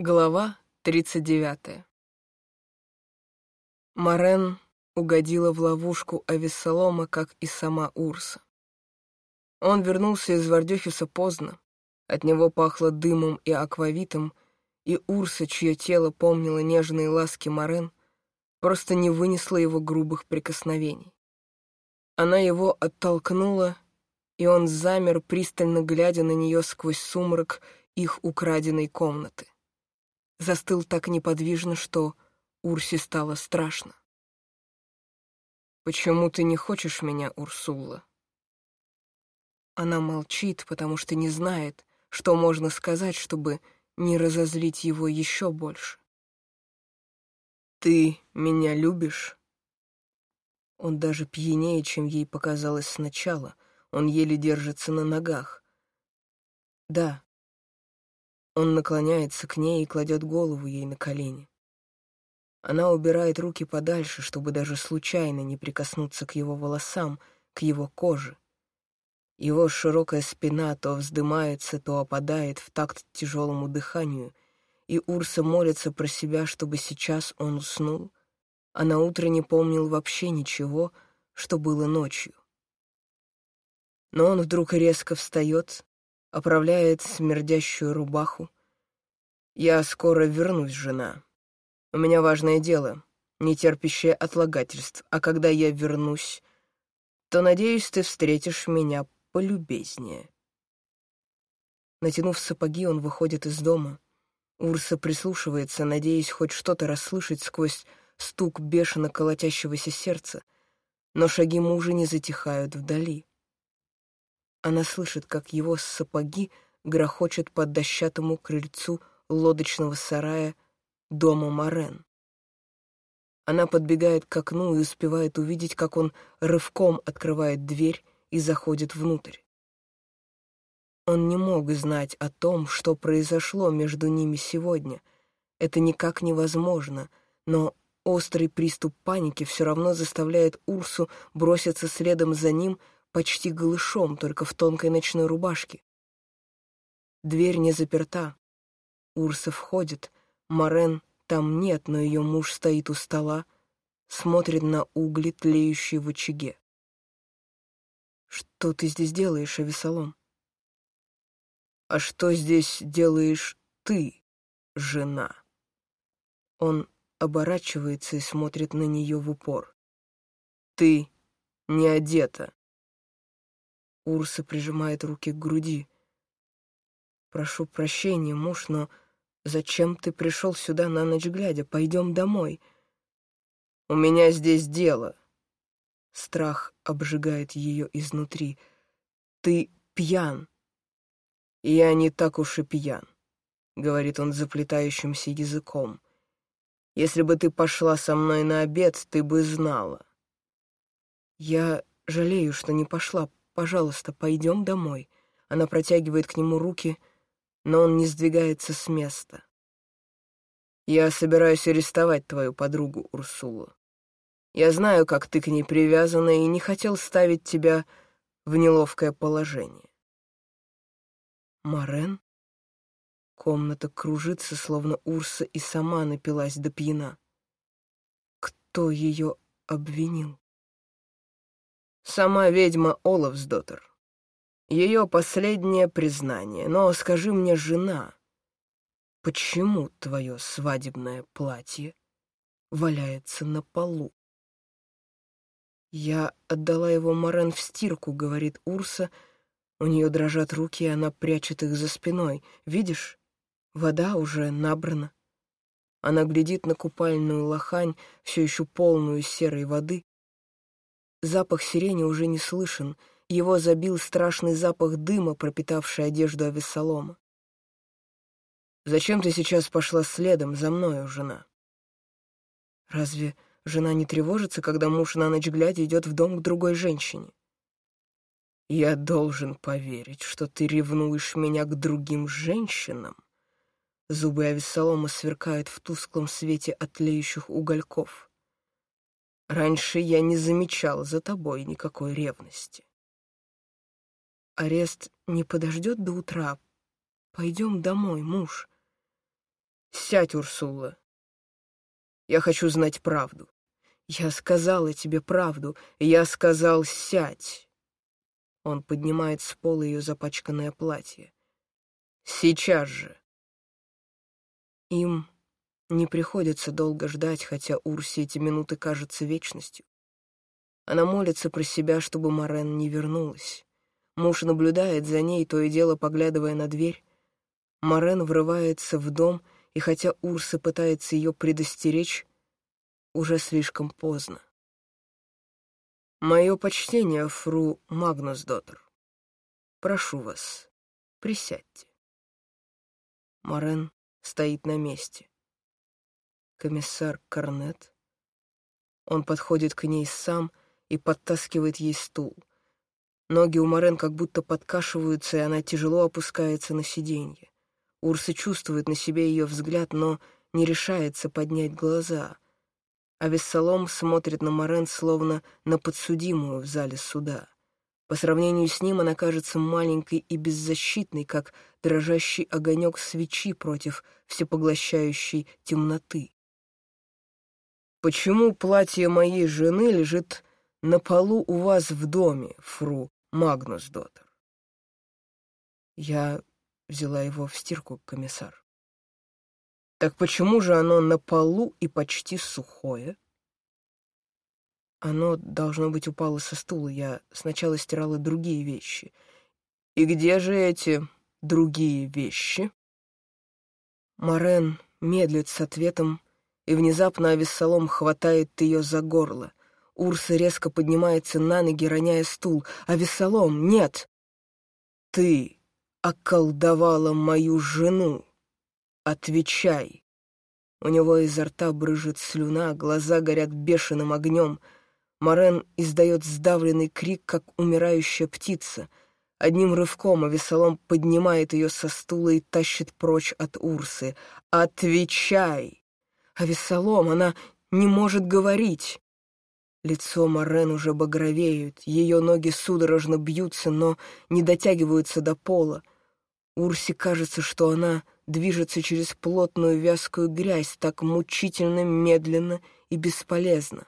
Глава 39 Марен угодила в ловушку Авессалома, как и сама Урса. Он вернулся из Вардюхиса поздно, от него пахло дымом и аквавитом, и Урса, чье тело помнило нежные ласки Марен, просто не вынесла его грубых прикосновений. Она его оттолкнула, и он замер, пристально глядя на нее сквозь сумрак их украденной комнаты. Застыл так неподвижно, что Урсе стало страшно. «Почему ты не хочешь меня, Урсула?» Она молчит, потому что не знает, что можно сказать, чтобы не разозлить его еще больше. «Ты меня любишь?» Он даже пьянее, чем ей показалось сначала. Он еле держится на ногах. «Да». Он наклоняется к ней и кладет голову ей на колени. Она убирает руки подальше, чтобы даже случайно не прикоснуться к его волосам, к его коже. Его широкая спина то вздымается, то опадает в такт тяжелому дыханию, и Урса молится про себя, чтобы сейчас он уснул, а на утро не помнил вообще ничего, что было ночью. Но он вдруг резко встает, оправляет смердящую рубаху. «Я скоро вернусь, жена. У меня важное дело, не терпящее отлагательств, а когда я вернусь, то, надеюсь, ты встретишь меня полюбезнее». Натянув сапоги, он выходит из дома. Урса прислушивается, надеясь хоть что-то расслышать сквозь стук бешено колотящегося сердца, но шаги мужа не затихают вдали. Она слышит, как его сапоги грохочет по дощатому крыльцу лодочного сарая дома Морен. Она подбегает к окну и успевает увидеть, как он рывком открывает дверь и заходит внутрь. Он не мог знать о том, что произошло между ними сегодня. Это никак невозможно, но острый приступ паники все равно заставляет Урсу броситься следом за ним почти голышом, только в тонкой ночной рубашке. Дверь не заперта. Урса входит. Морен там нет, но ее муж стоит у стола, смотрит на угли, тлеющие в очаге. «Что ты здесь делаешь, Авесолом?» «А что здесь делаешь ты, жена?» Он оборачивается и смотрит на нее в упор. «Ты не одета. Урса прижимает руки к груди. «Прошу прощения, муж, но зачем ты пришел сюда на ночь глядя? Пойдем домой». «У меня здесь дело». Страх обжигает ее изнутри. «Ты пьян». «Я не так уж и пьян», — говорит он заплетающимся языком. «Если бы ты пошла со мной на обед, ты бы знала». «Я жалею, что не пошла, Пожалуйста, пойдем домой. Она протягивает к нему руки, но он не сдвигается с места. Я собираюсь арестовать твою подругу Урсулу. Я знаю, как ты к ней привязана, и не хотел ставить тебя в неловкое положение. Марен? Комната кружится, словно Урса и сама напилась до пьяна. Кто ее обвинил? Сама ведьма Олафсдоттер. Ее последнее признание. Но скажи мне, жена, почему твое свадебное платье валяется на полу? «Я отдала его Морен в стирку», — говорит Урса. У нее дрожат руки, и она прячет их за спиной. «Видишь, вода уже набрана». Она глядит на купальную лохань, все еще полную серой воды, Запах сирени уже не слышен, его забил страшный запах дыма, пропитавший одежду Авессалома. «Зачем ты сейчас пошла следом за мною, жена?» «Разве жена не тревожится, когда муж на ночь глядя идет в дом к другой женщине?» «Я должен поверить, что ты ревнуешь меня к другим женщинам?» Зубы Авессалома сверкают в тусклом свете от тлеющих угольков. Раньше я не замечал за тобой никакой ревности. Арест не подождет до утра. Пойдем домой, муж. Сядь, Урсула. Я хочу знать правду. Я сказала тебе правду. Я сказал, сядь. Он поднимает с пола ее запачканное платье. Сейчас же. Им не приходится долго ждать, хотя Урсе эти минуты кажутся вечностью. Она молится про себя, чтобы Морен не вернулась. Муж наблюдает за ней, то и дело поглядывая на дверь. Морен врывается в дом, и хотя Урса пытается ее предостеречь, уже слишком поздно. «Мое почтение, фру Магнус Доттер. Прошу вас, присядьте». Морен стоит на месте. Комиссар Корнет. Он подходит к ней сам и подтаскивает ей стул. Ноги у Морен как будто подкашиваются, и она тяжело опускается на сиденье. Урса чувствует на себе ее взгляд, но не решается поднять глаза. А Вессалом смотрит на Морен, словно на подсудимую в зале суда. По сравнению с ним она кажется маленькой и беззащитной, как дрожащий огонек свечи против всепоглощающей темноты. «Почему платье моей жены лежит на полу у вас в доме, фру Магнус Доттер?» Я взяла его в стирку, комиссар. «Так почему же оно на полу и почти сухое?» Оно, должно быть, упало со стула. Я сначала стирала другие вещи. И где же эти другие вещи? Морен медлит с ответом, и внезапно Авессалом хватает ее за горло. Урса резко поднимается на ноги, роняя стул. «Авессалом, нет!» «Ты околдовала мою жену! Отвечай!» У него изо рта брыжет слюна, глаза горят бешеным огнем — Морен издает сдавленный крик, как умирающая птица. Одним рывком Авесолом поднимает ее со стула и тащит прочь от Урсы. «Отвечай!» Авесолом, она не может говорить. Лицо Морен уже багровеет, ее ноги судорожно бьются, но не дотягиваются до пола. Урсе кажется, что она движется через плотную вязкую грязь так мучительно, медленно и бесполезно.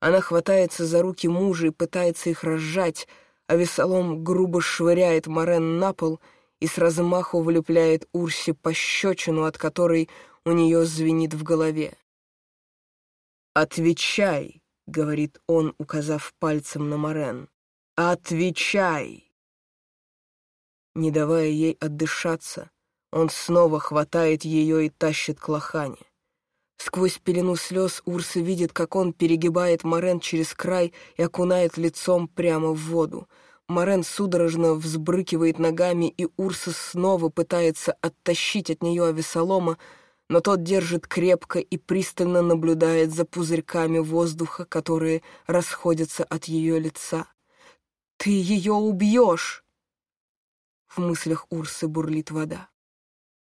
Она хватается за руки мужа и пытается их разжать, а Весолом грубо швыряет Морен на пол и с размаху влепляет Урсе пощечину, от которой у нее звенит в голове. «Отвечай!» — говорит он, указав пальцем на Морен. «Отвечай!» Не давая ей отдышаться, он снова хватает ее и тащит к лохане. Сквозь пелену слез Урса видит, как он перегибает Морен через край и окунает лицом прямо в воду. Морен судорожно взбрыкивает ногами, и Урса снова пытается оттащить от нее Авесолома, но тот держит крепко и пристально наблюдает за пузырьками воздуха, которые расходятся от ее лица. «Ты ее убьешь!» В мыслях Урсы бурлит вода.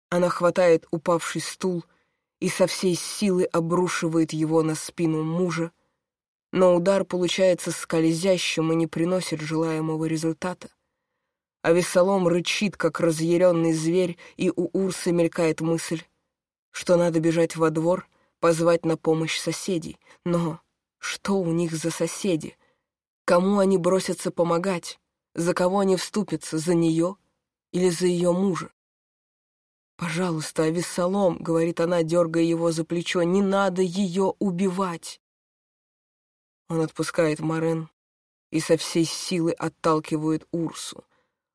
Она хватает упавший стул — и со всей силы обрушивает его на спину мужа, но удар получается скользящим и не приносит желаемого результата. А Весолом рычит, как разъяренный зверь, и у Урсы мелькает мысль, что надо бежать во двор, позвать на помощь соседей. Но что у них за соседи? Кому они бросятся помогать? За кого они вступятся? За нее или за ее мужа? «Пожалуйста, Авессалом», — говорит она, дергая его за плечо, — «не надо ее убивать». Он отпускает Морен и со всей силы отталкивает Урсу.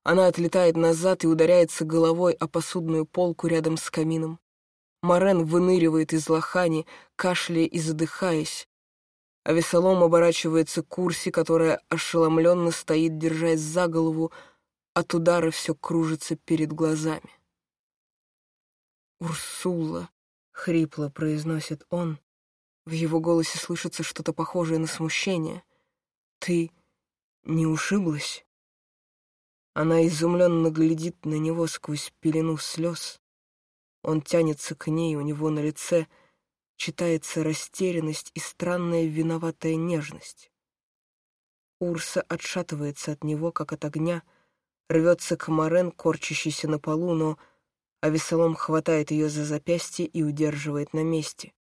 Она отлетает назад и ударяется головой о посудную полку рядом с камином. Морен выныривает из лохани, кашляя и задыхаясь. А Весолом оборачивается к Урсе, которая ошеломленно стоит, держась за голову, от удара все кружится перед глазами. «Урсула», — хрипло произносит он. В его голосе слышится что-то похожее на смущение. «Ты не ушиблась?» Она изумленно глядит на него сквозь пелену слез. Он тянется к ней, у него на лице читается растерянность и странная виноватая нежность. Урса отшатывается от него, как от огня, рвется к Морен, корчащийся на полу, но а Весолом хватает ее за запястье и удерживает на месте.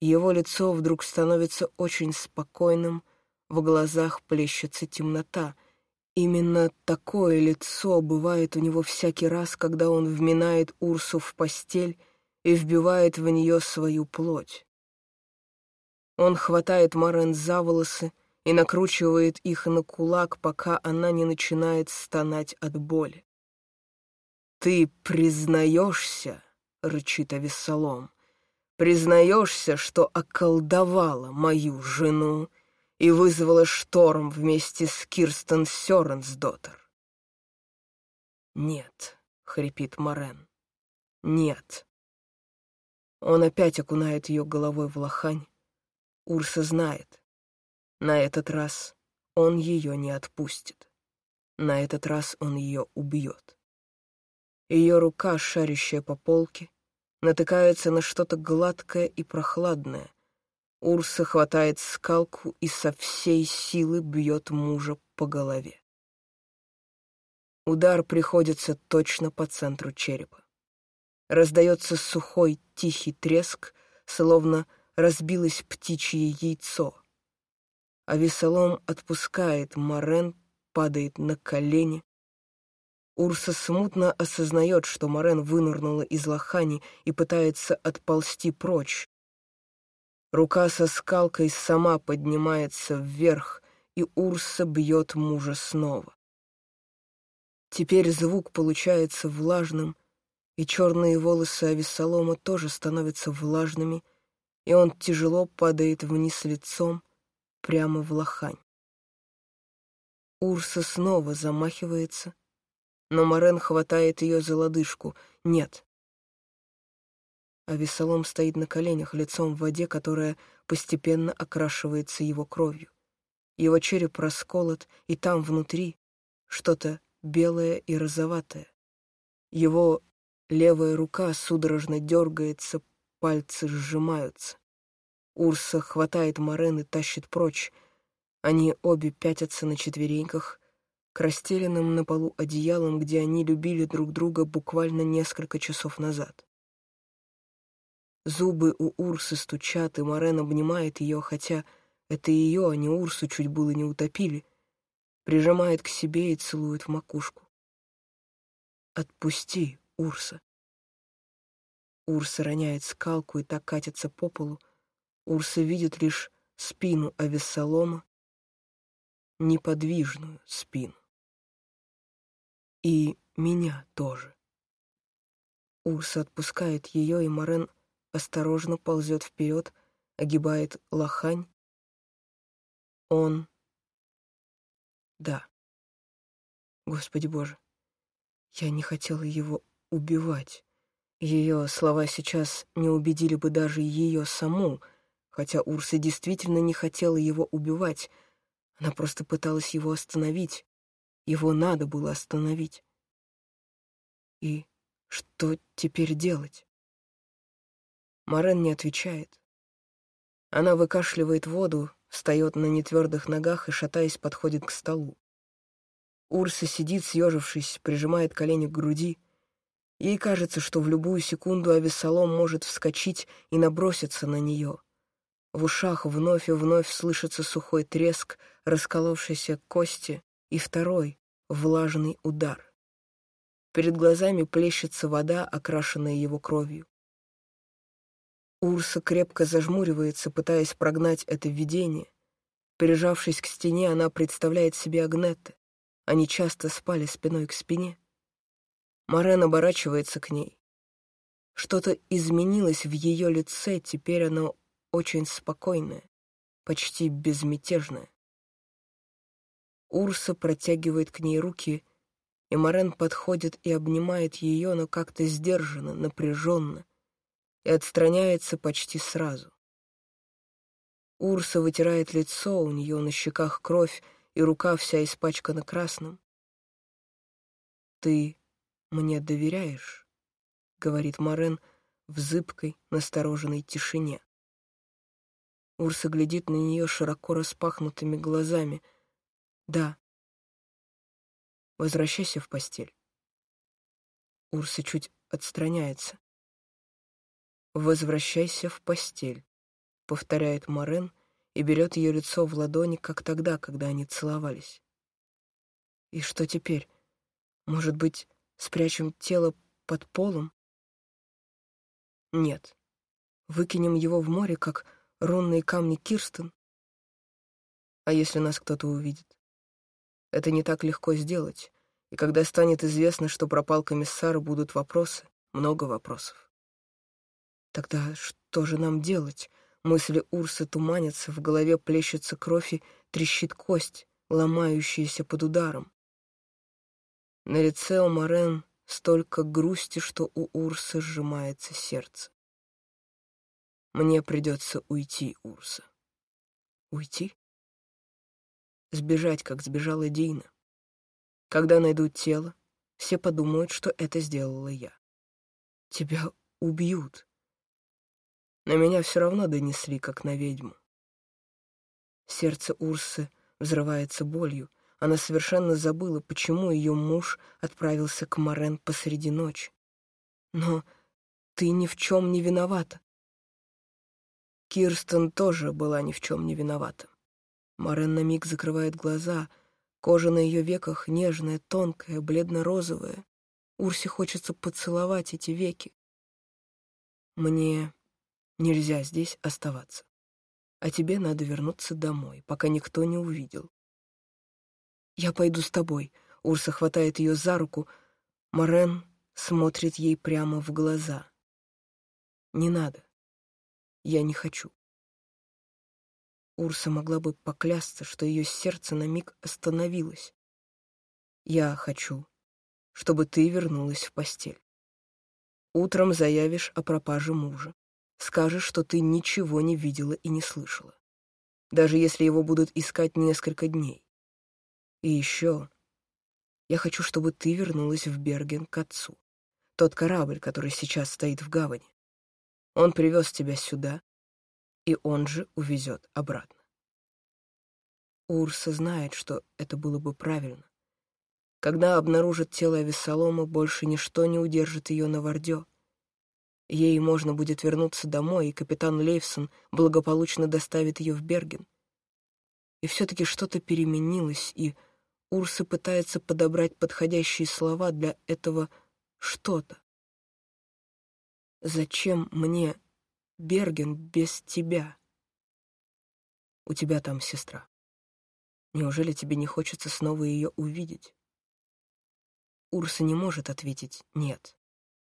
Его лицо вдруг становится очень спокойным, в глазах плещется темнота. Именно такое лицо бывает у него всякий раз, когда он вминает Урсу в постель и вбивает в нее свою плоть. Он хватает Марен за волосы и накручивает их на кулак, пока она не начинает стонать от боли. «Ты признаешься?» — рычит Авессалом признаешься, что околдовала мою жену и вызвала шторм вместе с Кирстен Сёренсдоттер. «Нет», — хрипит Морен, — «нет». Он опять окунает ее головой в лохань. Урса знает. На этот раз он ее не отпустит. На этот раз он ее убьет. Ее рука, шарящая по полке, натыкается на что-то гладкое и прохладное. Урса хватает скалку и со всей силы бьет мужа по голове. Удар приходится точно по центру черепа. Раздается сухой тихий треск, словно разбилось птичье яйцо. А весолом отпускает Морен, падает на колени, Урса смутно осознает, что Морен вынырнула из лохани и пытается отползти прочь. Рука со скалкой сама поднимается вверх, и Урса бьет мужа снова. Теперь звук получается влажным, и черные волосы Авесолома тоже становятся влажными, и он тяжело падает вниз лицом прямо в лохань. Урса снова замахивается, но Морен хватает ее за лодыжку. Нет. А Весолом стоит на коленях, лицом в воде, которая постепенно окрашивается его кровью. Его череп расколот, и там внутри что-то белое и розоватое. Его левая рука судорожно дергается, пальцы сжимаются. Урса хватает Морен и тащит прочь. Они обе пятятся на четвереньках, к расстеленным на полу одеялам, где они любили друг друга буквально несколько часов назад. Зубы у Урсы стучат, и Морен обнимает ее, хотя это ее, а не Урсу, чуть было не утопили, прижимает к себе и целует в макушку. «Отпусти, Урса!» Урса роняет скалку и так катится по полу. Урса видит лишь спину Авессалома, неподвижную спину. И меня тоже. Урса отпускает ее, и Морен осторожно ползет вперед, огибает лохань. Он... Да. Господи Боже, я не хотела его убивать. Ее слова сейчас не убедили бы даже ее саму, хотя Урса действительно не хотела его убивать. Она просто пыталась его остановить. Его надо было остановить. И что теперь делать? Марен не отвечает. Она выкашливает воду, встает на нетвердых ногах и, шатаясь, подходит к столу. Урса сидит, съежившись, прижимает колени к груди. Ей кажется, что в любую секунду Авесолом может вскочить и наброситься на нее. В ушах вновь и вновь слышится сухой треск расколовшейся кости и второй, влажный удар. Перед глазами плещется вода, окрашенная его кровью. Урса крепко зажмуривается, пытаясь прогнать это видение. Прижавшись к стене, она представляет себе Агнетте. Они часто спали спиной к спине. Морен оборачивается к ней. Что-то изменилось в ее лице, теперь оно очень спокойное, почти безмятежное. Урса протягивает к ней руки, и Морен подходит и обнимает ее, но как-то сдержанно, напряженно, и отстраняется почти сразу. Урса вытирает лицо, у нее на щеках кровь, и рука вся испачкана красным. «Ты мне доверяешь?» — говорит Морен в зыбкой, настороженной тишине. Урса глядит на нее широко распахнутыми глазами — да. Возвращайся в постель. Урса чуть отстраняется. «Возвращайся в постель», — повторяет Морен и берет ее лицо в ладони, как тогда, когда они целовались. «И что теперь? Может быть, спрячем тело под полом?» «Нет. Выкинем его в море, как рунные камни Кирстен? А если нас кто-то увидит? Это не так легко сделать, и когда станет известно, что пропал комиссар, будут вопросы, много вопросов. Тогда что же нам делать? Мысли Урсы туманятся, в голове плещется кровь и трещит кость, ломающаяся под ударом. На лице у Морен столько грусти, что у Урсы сжимается сердце. Мне придется уйти, Урса. Уйти? Сбежать, как сбежала Дина. Когда найдут тело, все подумают, что это сделала я. Тебя убьют. На меня все равно донесли, как на ведьму. Сердце Урсы взрывается болью. Она совершенно забыла, почему ее муж отправился к Морен посреди ночи. Но ты ни в чем не виновата. Кирстен тоже была ни в чем не виновата. Морен на миг закрывает глаза, кожа на ее веках нежная, тонкая, бледно-розовая. Урсе хочется поцеловать эти веки. Мне нельзя здесь оставаться. А тебе надо вернуться домой, пока никто не увидел. Я пойду с тобой. Урса хватает ее за руку. Морен смотрит ей прямо в глаза. Не надо. Я не хочу. Урса могла бы поклясться, что ее сердце на миг остановилось. Я хочу, чтобы ты вернулась в постель. Утром заявишь о пропаже мужа. Скажешь, что ты ничего не видела и не слышала. Даже если его будут искать несколько дней. И еще я хочу, чтобы ты вернулась в Берген к отцу. Тот корабль, который сейчас стоит в гавани. Он привез тебя сюда, и он же увезет обратно. Урса знает, что это было бы правильно. Когда обнаружат тело Авессалома, больше ничто не удержит ее на вардё. Ей можно будет вернуться домой, и капитан Лейфсон благополучно доставит ее в Берген. И все-таки что-то переменилось, и Урса пытается подобрать подходящие слова для этого «что-то». Зачем мне Берген без тебя? У тебя там сестра. Неужели тебе не хочется снова ее увидеть? Урса не может ответить «нет».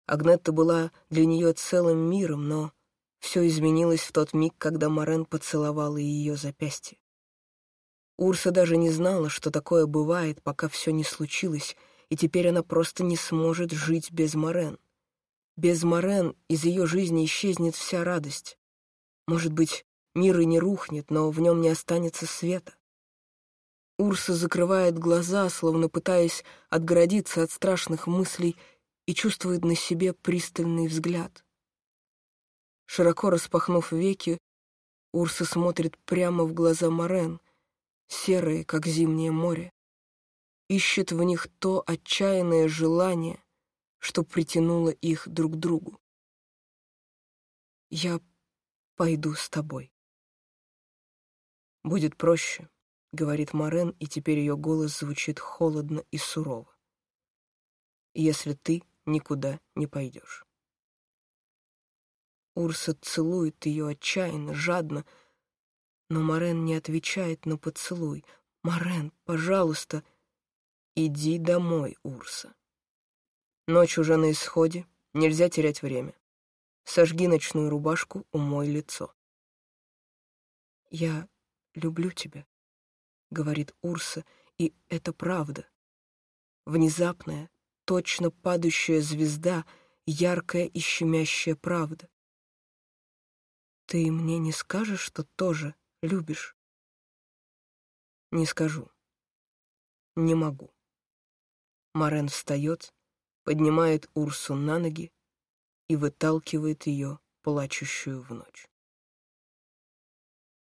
Агнетта была для нее целым миром, но все изменилось в тот миг, когда Морен поцеловала ее запястье. Урса даже не знала, что такое бывает, пока все не случилось, и теперь она просто не сможет жить без Морен. Без Морен из ее жизни исчезнет вся радость. Может быть, мир и не рухнет, но в нем не останется света. Урса закрывает глаза, словно пытаясь отгородиться от страшных мыслей, и чувствует на себе пристальный взгляд. Широко распахнув веки, Урса смотрит прямо в глаза Морен, серые, как зимнее море. Ищет в них то отчаянное желание, что притянуло их друг к другу. «Я пойду с тобой. Будет проще», — говорит Морен, и теперь ее голос звучит холодно и сурово. «Если ты никуда не пойдешь». Урса целует ее отчаянно, жадно, но Морен не отвечает на поцелуй. «Морен, пожалуйста, иди домой, Урса». Ночь уже на исходе, нельзя терять время. Сожги ночную рубашку, умой лицо. «Я люблю тебя», — говорит Урса, и это правда. Внезапная, точно падающая звезда, яркая и щемящая правда. «Ты мне не скажешь, что тоже любишь?» «Не скажу. Не могу». Марен встает, поднимает Урсу на ноги и выталкивает ее, плачущую в ночь.